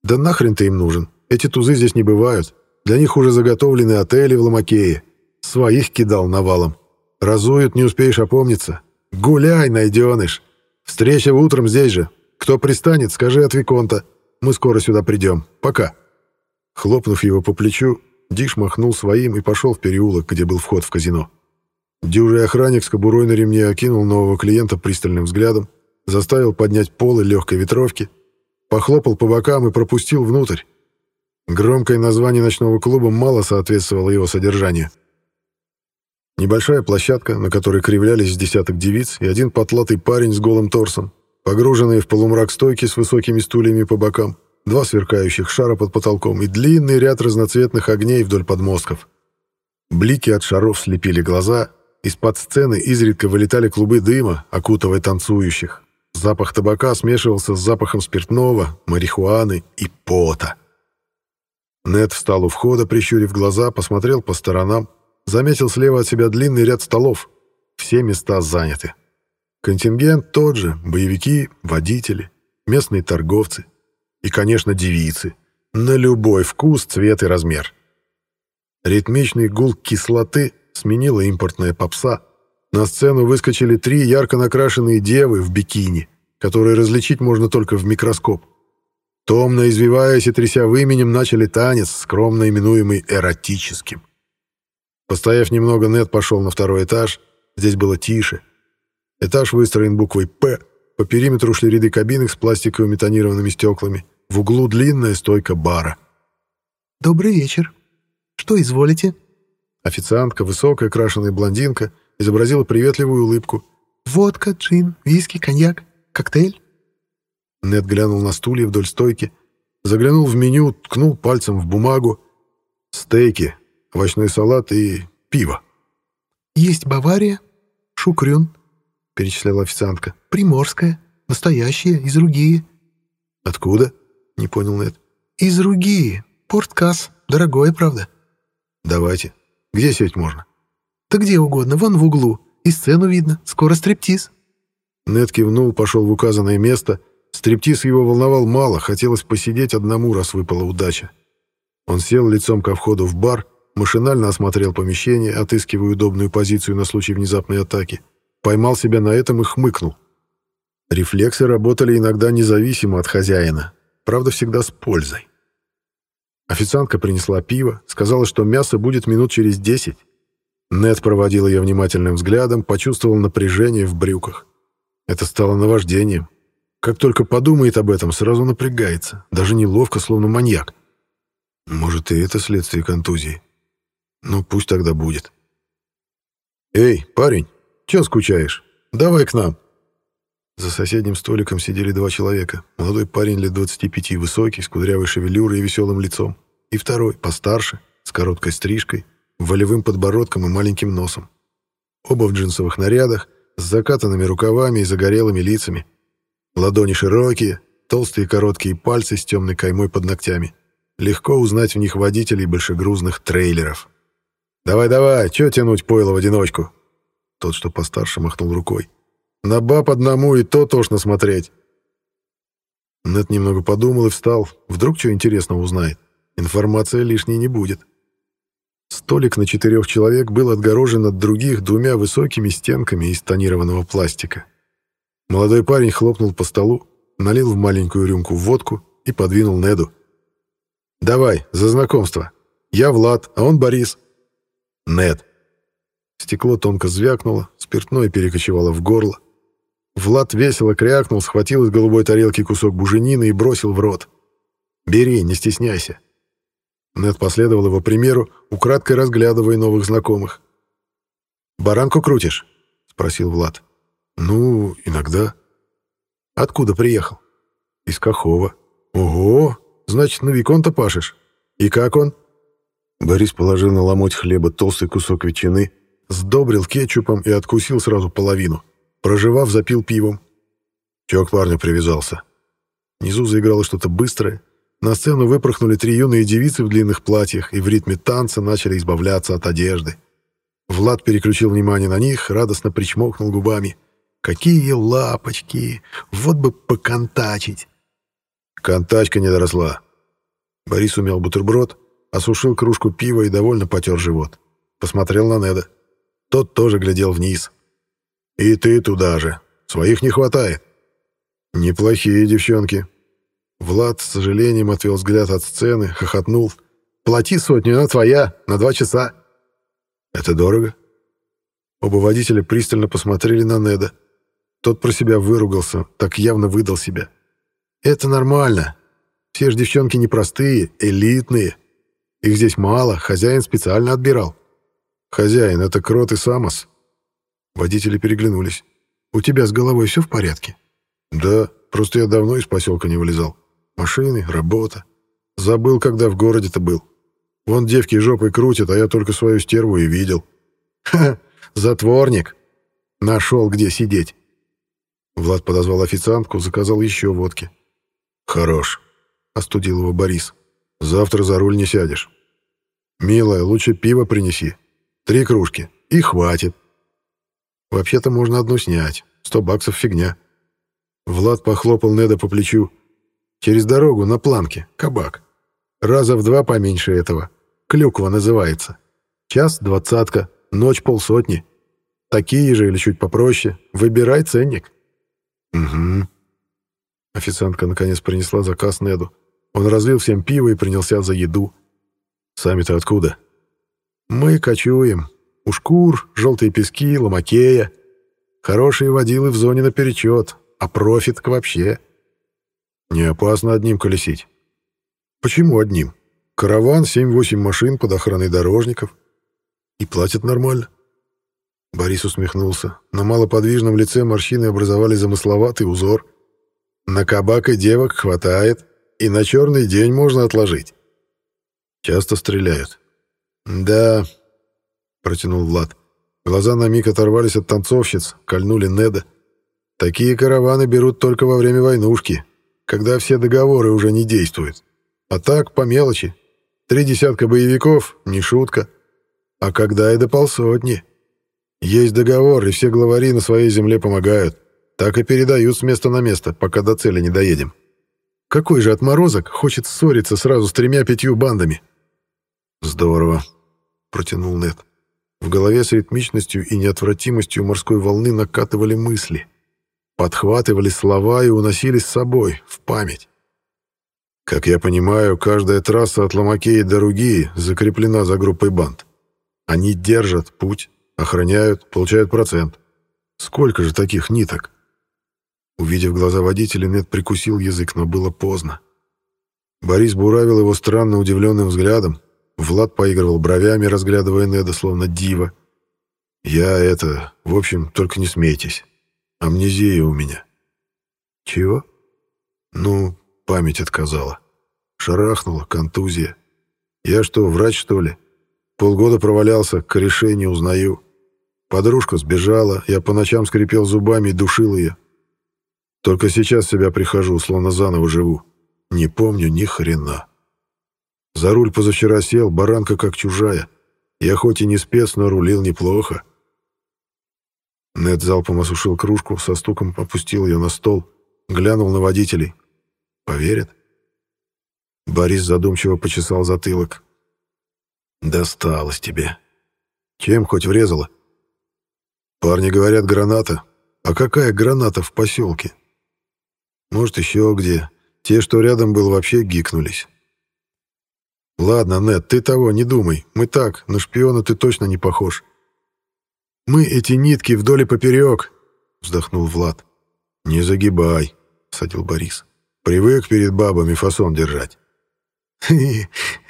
Speaker 1: Да нахрен ты им нужен? Эти тузы здесь не бывают. Для них уже заготовлены отели в Ломакее. Своих кидал навалом. Разуют, не успеешь опомниться. Гуляй, найденыш. Встреча утром здесь же. Кто пристанет, скажи от Виконта. Мы скоро сюда придем. Пока». Хлопнув его по плечу, Диш махнул своим и пошел в переулок, где был вход в казино. Дюжий охранник с кобурой на ремне окинул нового клиента пристальным взглядом, заставил поднять полы легкой ветровки, похлопал по бокам и пропустил внутрь. Громкое название ночного клуба мало соответствовало его содержанию. Небольшая площадка, на которой кривлялись десяток девиц и один потлатый парень с голым торсом, погруженные в полумрак стойки с высокими стульями по бокам, два сверкающих шара под потолком и длинный ряд разноцветных огней вдоль подмостков. Блики от шаров слепили глаза, из-под сцены изредка вылетали клубы дыма, окутывая танцующих. Запах табака смешивался с запахом спиртного, марихуаны и пота. Нед встал у входа, прищурив глаза, посмотрел по сторонам, заметил слева от себя длинный ряд столов. Все места заняты. Контингент тот же — боевики, водители, местные торговцы и, конечно, девицы. На любой вкус, цвет и размер. Ритмичный гул кислоты сменила импортная попса. На сцену выскочили три ярко накрашенные девы в бикини, которые различить можно только в микроскоп. Томно извиваясь и тряся выменем, начали танец, скромно именуемый эротическим. Постояв немного, Нед пошел на второй этаж. Здесь было тише. Этаж выстроен буквой «П». По периметру шли ряды кабинок с пластиковыми тонированными стеклами. В углу длинная стойка бара.
Speaker 2: «Добрый вечер. Что изволите?»
Speaker 1: Официантка, высокая, крашеная блондинка, изобразила приветливую улыбку.
Speaker 2: «Водка, джин, виски, коньяк, коктейль?»
Speaker 1: Нед глянул на стулья вдоль стойки, заглянул в меню, ткнул пальцем в бумагу. «Стейки, овощной салат и пиво».
Speaker 2: «Есть Бавария, шукрюн», — перечисляла официантка. «Приморская, настоящая, из Ругии».
Speaker 1: «Откуда?» — не понял Нед.
Speaker 2: «Из Ругии. Порткас. Дорогое, правда?»
Speaker 1: «Давайте. Где сесть можно?»
Speaker 2: «Да где угодно, вон в углу. И сцену видно. Скоро стриптиз».
Speaker 1: Нед кивнул, пошел в указанное место. Стриптиз его волновал мало, хотелось посидеть одному, раз выпала удача. Он сел лицом ко входу в бар, машинально осмотрел помещение, отыскивая удобную позицию на случай внезапной атаки. Поймал себя на этом и хмыкнул. Рефлексы работали иногда независимо от хозяина, правда, всегда с пользой. Официантка принесла пиво, сказала, что мясо будет минут через десять. Нед проводил ее внимательным взглядом, почувствовал напряжение в брюках. Это стало наваждением. Как только подумает об этом, сразу напрягается, даже неловко, словно маньяк. Может, и это следствие контузии. Ну, пусть тогда будет. «Эй, парень, чё скучаешь? Давай к нам!» За соседним столиком сидели два человека. Молодой парень лет 25, высокий, с кудрявой шевелюрой и веселым лицом. И второй, постарше, с короткой стрижкой, волевым подбородком и маленьким носом. Оба в джинсовых нарядах, с закатанными рукавами и загорелыми лицами. Ладони широкие, толстые короткие пальцы с темной каймой под ногтями. Легко узнать в них водителей большегрузных трейлеров. «Давай-давай, чё тянуть пойло в одиночку?» Тот, что постарше, махнул рукой. На баб одному и то тошно смотреть. Нет немного подумал и встал. Вдруг что интересного узнает. Информация лишней не будет. Столик на четырех человек был отгорожен от других двумя высокими стенками из тонированного пластика. Молодой парень хлопнул по столу, налил в маленькую рюмку водку и подвинул Неду. «Давай, за знакомство. Я Влад, а он Борис». «Нед». Стекло тонко звякнуло, спиртное перекочевало в горло. Влад весело крякнул, схватил из голубой тарелки кусок буженины и бросил в рот. «Бери, не стесняйся». Нед последовал его примеру, украдкой разглядывая новых знакомых. «Баранку крутишь?» — спросил Влад. «Ну, иногда». «Откуда приехал?» «Из Кахова». «Ого! Значит, на Виконта пашешь? И как он?» Борис положил на ломоть хлеба толстый кусок ветчины, сдобрил кетчупом и откусил сразу половину. Проживав, запил пивом. Чё к парню привязался? Внизу заиграло что-то быстрое. На сцену выпорхнули три юные девицы в длинных платьях и в ритме танца начали избавляться от одежды. Влад переключил внимание на них, радостно причмокнул губами.
Speaker 3: Какие лапочки! Вот бы поконтачить!»
Speaker 1: Контачка не доросла. Борис умел бутерброд, осушил кружку пива и довольно потер живот. Посмотрел на Неда. Тот тоже глядел вниз. «И ты туда же. Своих не хватает». «Неплохие девчонки». Влад с сожалением отвел взгляд от сцены, хохотнул. «Плати сотню, она твоя, на два часа». «Это дорого?» Оба водителя пристально посмотрели на Неда. Тот про себя выругался, так явно выдал себя. «Это нормально. Все же девчонки непростые, элитные. Их здесь мало, хозяин специально отбирал». «Хозяин, это Крот и Самос». Водители переглянулись. «У тебя с головой все в порядке?» «Да, просто я давно из поселка не вылезал. Машины, работа. Забыл, когда в городе-то был. Вон девки жопой крутят, а я только свою стерву и видел». «Ха, затворник! Нашел, где сидеть!» Влад подозвал официантку, заказал еще водки. «Хорош», — остудил его Борис. «Завтра за руль не сядешь. Милая, лучше пиво принеси. Три кружки. И хватит. Вообще-то можно одну снять. Сто баксов фигня». Влад похлопал Неда по плечу. «Через дорогу, на планке, кабак. Раза в два поменьше этого. Клюква называется. Час — двадцатка, ночь — полсотни. Такие же или чуть попроще. Выбирай ценник». «Угу». Официантка наконец принесла заказ Неду. Он разлил всем пиво и принялся за еду. «Сами-то откуда?» «Мы кочуем. Ушкур, желтые пески, ломакея. Хорошие водилы в зоне наперечет, а профит вообще». «Не опасно одним колесить». «Почему одним? Караван, 7-8 машин под охраной дорожников. И платят нормально». Борис усмехнулся. На малоподвижном лице морщины образовали замысловатый узор. На кабак и девок хватает, и на черный день можно отложить. Часто стреляют. Да, протянул Влад. Глаза на миг оторвались от танцовщиц, кольнули Неда. Такие караваны берут только во время войнушки, когда все договоры уже не действуют. А так, по мелочи. Три десятка боевиков — не шутка. А когда и до полсотни. Есть договор, и все главари на своей земле помогают. Так и передают с места на место, пока до цели не доедем. Какой же отморозок хочет ссориться сразу с тремя-пятью бандами? Здорово, протянул Нед. В голове с ритмичностью и неотвратимостью морской волны накатывали мысли. Подхватывали слова и уносились с собой, в память. Как я понимаю, каждая трасса от Ломакеи до Ругии закреплена за группой банд. Они держат путь, охраняют, получают процент. Сколько же таких ниток? Увидев глаза водителя, Нед прикусил язык, но было поздно. Борис буравил его странно удивленным взглядом. Влад поигрывал бровями, разглядывая Неда, словно дива. «Я это... В общем, только не смейтесь. Амнезия у меня». «Чего?» «Ну, память отказала. Шарахнула, контузия. Я что, врач, что ли? Полгода провалялся, корешей не узнаю. Подружка сбежала, я по ночам скрипел зубами и душил ее. Только сейчас себя прихожу, словно заново живу. Не помню ни хрена. За руль позавчера сел, баранка как чужая. Я хоть и не спец, но рулил неплохо. Нед залпом осушил кружку, со стуком опустил ее на стол, глянул на водителей. Поверят? Борис задумчиво почесал затылок. «Досталось тебе. Чем хоть врезало?» «Парни говорят, граната. А какая граната в поселке?» Может, еще где. Те, что рядом был, вообще гикнулись. Ладно, Нет, ты того не думай. Мы так, на шпиона ты точно не похож. Мы эти нитки вдоль и поперек, вздохнул Влад. Не загибай, садил Борис. Привык перед бабами фасон держать.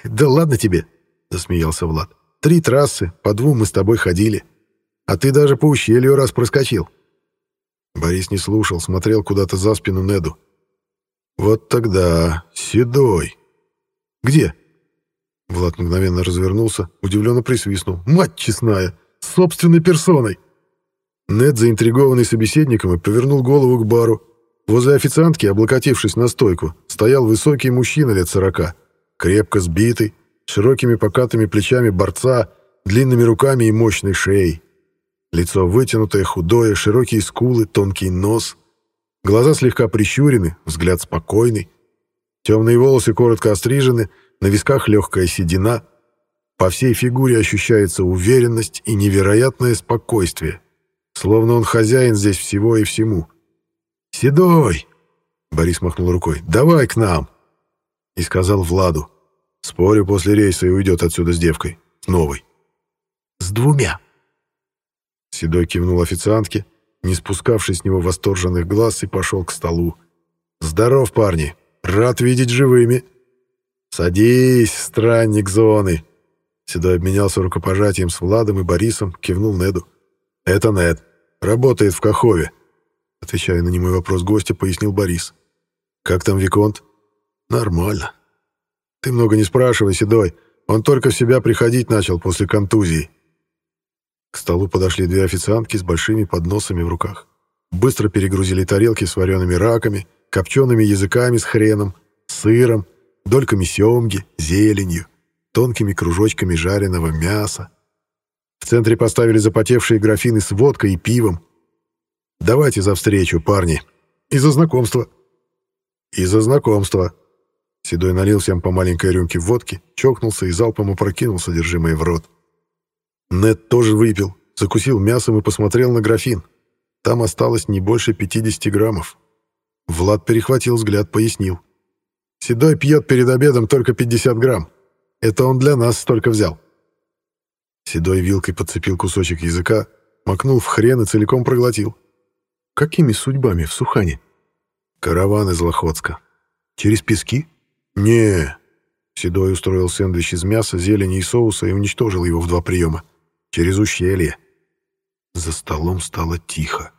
Speaker 1: «Да ладно тебе!» — засмеялся Влад. «Три трассы, по двум мы с тобой ходили. А ты даже по ущелью раз проскочил. Борис не слушал, смотрел куда-то за спину Неду. «Вот тогда... Седой!» «Где?» Влад мгновенно развернулся, удивленно присвистнул. «Мать честная! Собственной персоной!» Нед, заинтригованный собеседником, и повернул голову к бару. Возле официантки, облокотившись на стойку, стоял высокий мужчина лет сорока, крепко сбитый, широкими покатыми плечами борца, длинными руками и мощной шеей. Лицо вытянутое, худое, широкие скулы, тонкий нос. Глаза слегка прищурены, взгляд спокойный. Темные волосы коротко острижены, на висках легкая седина. По всей фигуре ощущается уверенность и невероятное спокойствие. Словно он хозяин здесь всего и всему. «Седой!» — Борис махнул рукой. «Давай к нам!» И сказал Владу. «Спорю, после рейса и уйдет отсюда с девкой. С новой».
Speaker 3: «С двумя!»
Speaker 1: Седой кивнул официантке, не спускавший с него восторженных глаз, и пошел к столу. «Здоров, парни! Рад видеть живыми!» «Садись, странник зоны!» Седой обменялся рукопожатием с Владом и Борисом, кивнул Неду. «Это Нед. Работает в Кахове». Отвечая на немой вопрос гостя, пояснил Борис. «Как там Виконт?» «Нормально. Ты много не спрашивай, Седой. Он только в себя приходить начал после контузии. К столу подошли две официантки с большими подносами в руках. Быстро перегрузили тарелки с вареными раками, копчеными языками с хреном, сыром, дольками семги, зеленью, тонкими кружочками жареного мяса. В центре поставили запотевшие графины с водкой и пивом. «Давайте за встречу, парни. И за знакомство». «И за знакомство». Седой налил всем по маленькой рюмке водки, чокнулся и залпом опрокинул содержимое в рот. Нед тоже выпил, закусил мясом и посмотрел на графин. Там осталось не больше 50 граммов. Влад перехватил взгляд, пояснил. «Седой пьет перед обедом только 50 грамм. Это он для нас столько взял». Седой вилкой подцепил кусочек языка, макнул в хрен и целиком проглотил. «Какими судьбами в Сухане?» «Караван из Лохотска. Через пески?» «Не». Седой устроил сэндвич из мяса, зелени и соуса и уничтожил его в два приема через ущелье. За столом стало тихо.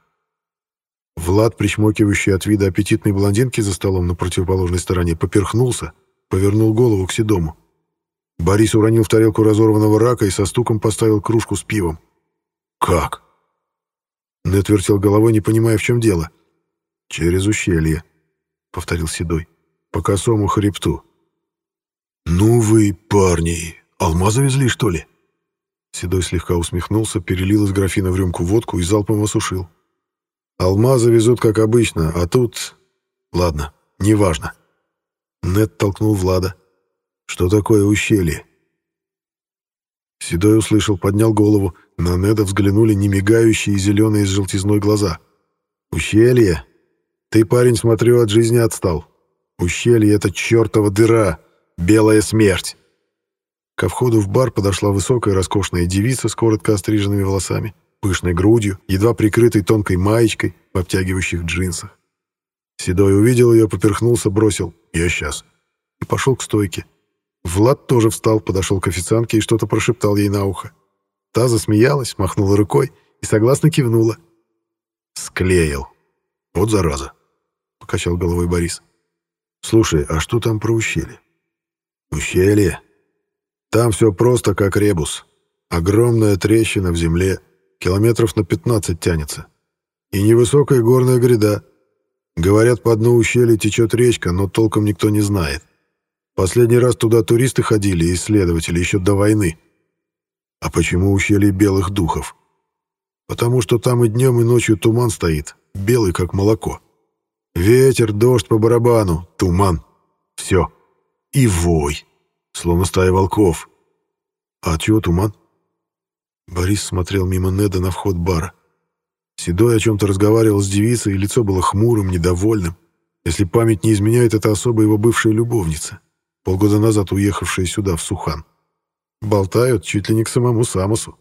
Speaker 1: Влад, причмокивающий от вида аппетитной блондинки за столом на противоположной стороне, поперхнулся, повернул голову к Седому. Борис уронил в тарелку разорванного рака и со стуком поставил кружку с пивом. «Как?» Нед вертел головой, не понимая, в чем дело. «Через ущелье», — повторил Седой, — «по косому хребту». «Ну вы, парни, алмазы везли, что ли?» Седой слегка усмехнулся, перелил из графина в рюмку водку и залпом осушил. «Алмазы везут, как обычно, а тут... Ладно, неважно». Нед толкнул Влада. «Что такое ущелье?» Седой услышал, поднял голову. На Неда взглянули немигающие зеленые с желтизной глаза. «Ущелье? Ты, парень, смотрю, от жизни отстал. Ущелье — это чертова дыра, белая смерть. Ко входу в бар подошла высокая роскошная девица с коротко остриженными волосами, пышной грудью, едва прикрытой тонкой маечкой в обтягивающих джинсах. Седой увидел ее, поперхнулся, бросил «Я сейчас» и пошел к стойке. Влад тоже встал, подошел к официантке и что-то прошептал ей на ухо. Та засмеялась, махнула рукой и согласно кивнула. «Склеил. Вот зараза», — покачал головой Борис. «Слушай, а что там про ущелье?» «Ущелье?» Там все просто, как ребус. Огромная трещина в земле, километров на 15 тянется. И невысокая горная гряда. Говорят, по дну ущелья течет речка, но толком никто не знает. Последний раз туда туристы ходили, исследователи, еще до войны. А почему ущелье белых духов? Потому что там и днем, и ночью туман стоит, белый, как молоко. Ветер, дождь по барабану, туман. Все. И вой словно стая волков. А чего туман? Борис смотрел мимо Неда на вход бара. Седой о чем-то разговаривал с девицей, и лицо было хмурым, недовольным. Если память не изменяет, это особо его бывшая любовница, полгода назад уехавшая сюда, в Сухан. Болтают чуть ли не к самому Самосу.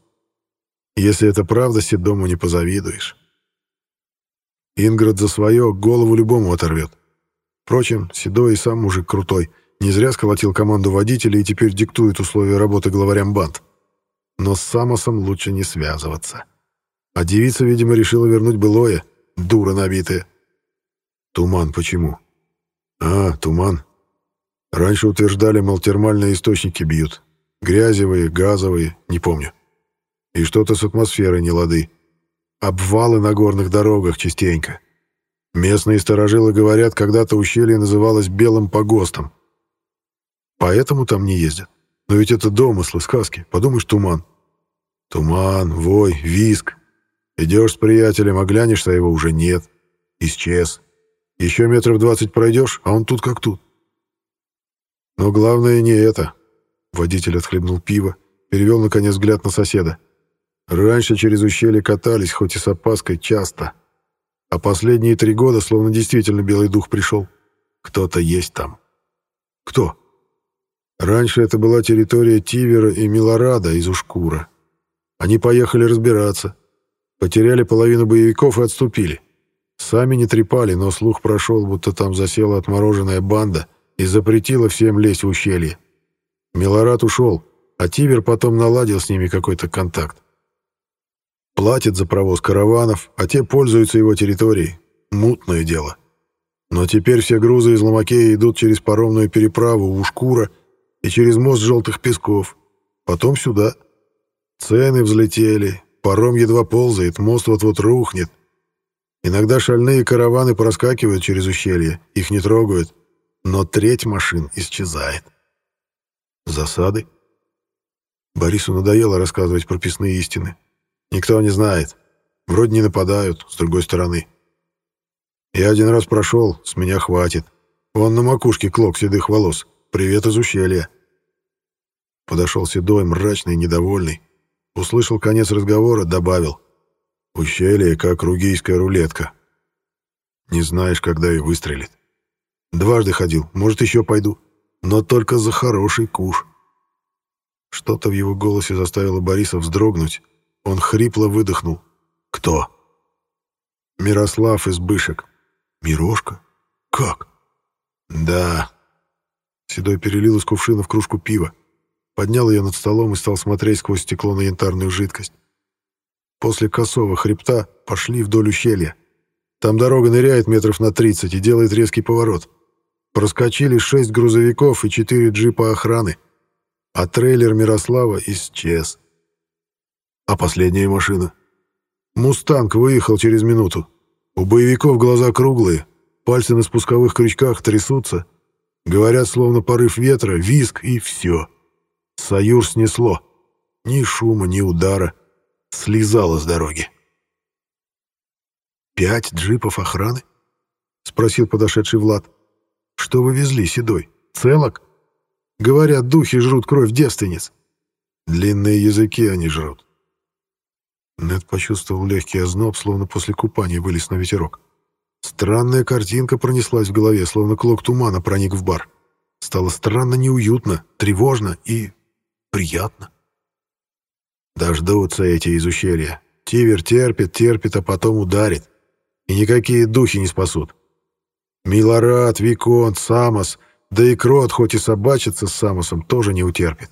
Speaker 1: Если это правда, Седому не позавидуешь. Инград за свое голову любому оторвет. Впрочем, Седой и сам мужик крутой, не зря сколотил команду водителей и теперь диктует условия работы главарям банд. Но с Самосом лучше не связываться. А девица, видимо, решила вернуть былое, дура набитая. Туман почему? А, туман. Раньше утверждали, мол, термальные источники бьют. Грязевые, газовые, не помню. И что-то с атмосферой не лады. Обвалы на горных дорогах частенько. Местные сторожилы говорят, когда-то ущелье называлось Белым погостом. Поэтому там не ездят. Но ведь это домыслы, сказки. Подумаешь, туман. Туман, вой, виск. Идешь с приятелем, оглянешься, а его уже нет. Исчез. Еще метров двадцать пройдешь, а он тут как тут. Но главное не это. Водитель отхлебнул пиво, перевел, наконец, взгляд на соседа. Раньше через ущелье катались, хоть и с опаской, часто. А последние три года словно действительно белый дух пришел. Кто-то есть там. Кто? Раньше это была территория Тивера и Милорада из Ушкура. Они поехали разбираться. Потеряли половину боевиков и отступили. Сами не трепали, но слух прошел, будто там засела отмороженная банда и запретила всем лезть в ущелье. Милорад ушел, а Тивер потом наладил с ними какой-то контакт. Платит за провоз караванов, а те пользуются его территорией. Мутное дело. Но теперь все грузы из Ломакея идут через паромную переправу в Ушкура и через мост Желтых Песков. Потом сюда. Цены взлетели, паром едва ползает, мост вот-вот рухнет. Иногда шальные караваны проскакивают через ущелье, их не трогают, но треть машин исчезает. Засады? Борису надоело рассказывать прописные истины. Никто не знает. Вроде не нападают, с другой стороны. Я один раз прошел, с меня хватит. Вон на макушке клок седых волос. Привет из ущелья. Подошел седой, мрачный, недовольный. Услышал конец разговора, добавил. Ущелье, как ругийская рулетка. Не знаешь, когда и выстрелит. Дважды ходил, может, еще пойду. Но только за хороший куш. Что-то в его голосе заставило Бориса вздрогнуть. Он хрипло выдохнул. «Кто?» «Мирослав из Бышек». «Мирошка? Как?» «Да». Седой перелил из кувшина в кружку пива, поднял ее над столом и стал смотреть сквозь стекло на янтарную жидкость. После косого хребта пошли вдоль ущелья. Там дорога ныряет метров на 30 и делает резкий поворот. Проскочили шесть грузовиков и четыре джипа охраны, а трейлер Мирослава исчез. А последняя машина? «Мустанг» выехал через минуту. У боевиков глаза круглые, пальцы на спусковых крючках трясутся. Говорят, словно порыв ветра, виск и все. Союз снесло. Ни шума, ни удара. Слезало с дороги. «Пять джипов охраны?» — спросил подошедший Влад. «Что вы везли, Седой? Целок?» «Говорят, духи жрут кровь девственниц». «Длинные языки они жрут. Нед почувствовал легкий озноб, словно после купания вылез на ветерок. Странная картинка пронеслась в голове, словно клок тумана проник в бар. Стало странно неуютно, тревожно и приятно. Дождутся эти из ущелья. Тивер терпит, терпит, а потом ударит. И никакие духи не спасут. Милорад, Виконт, Самос, да и Крот, хоть и собачится с Самосом, тоже не утерпит.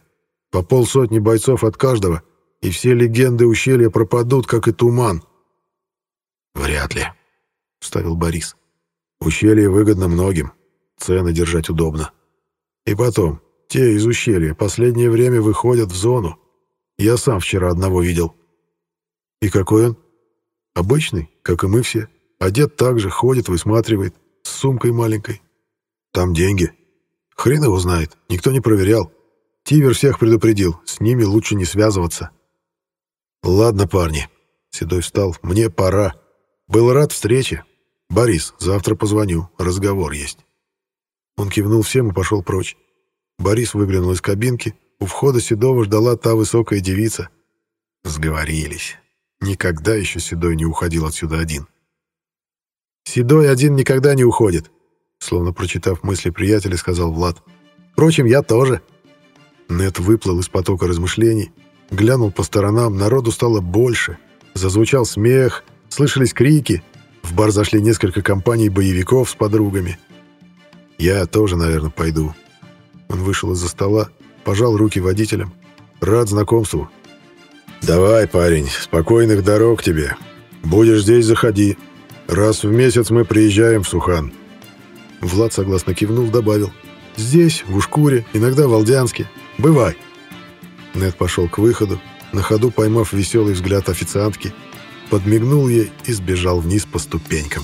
Speaker 1: По полсотни бойцов от каждого, и все легенды ущелья пропадут, как и туман. «Вряд ли», — вставил Борис. «Ущелье выгодно многим, цены держать удобно. И потом, те из ущелья последнее время выходят в зону. Я сам вчера одного видел». «И какой он?» «Обычный, как и мы все. Одет так же, ходит, высматривает, с сумкой маленькой. Там деньги. Хрен его знает, никто не проверял. Тивер всех предупредил, с ними лучше не связываться». «Ладно, парни». Седой встал. «Мне пора. Был рад встрече. Борис, завтра позвоню. Разговор есть». Он кивнул всем и пошел прочь. Борис выглянул из кабинки. У входа Седова ждала та высокая девица. Сговорились. Никогда еще Седой не уходил отсюда один. «Седой один никогда не уходит», словно прочитав мысли приятеля, сказал Влад. «Впрочем, я тоже». Нет выплыл из потока размышлений, Глянул по сторонам, народу стало больше. Зазвучал смех, слышались крики. В бар зашли несколько компаний боевиков с подругами. «Я тоже, наверное, пойду». Он вышел из-за стола, пожал руки водителям. «Рад знакомству». «Давай, парень, спокойных дорог тебе. Будешь здесь, заходи. Раз в месяц мы приезжаем в Сухан». Влад согласно кивнул, добавил. «Здесь, в Ушкуре, иногда в Алдянске. Бывай». Нед пошел к выходу, на ходу поймав веселый взгляд официантки, подмигнул ей и сбежал вниз по ступенькам.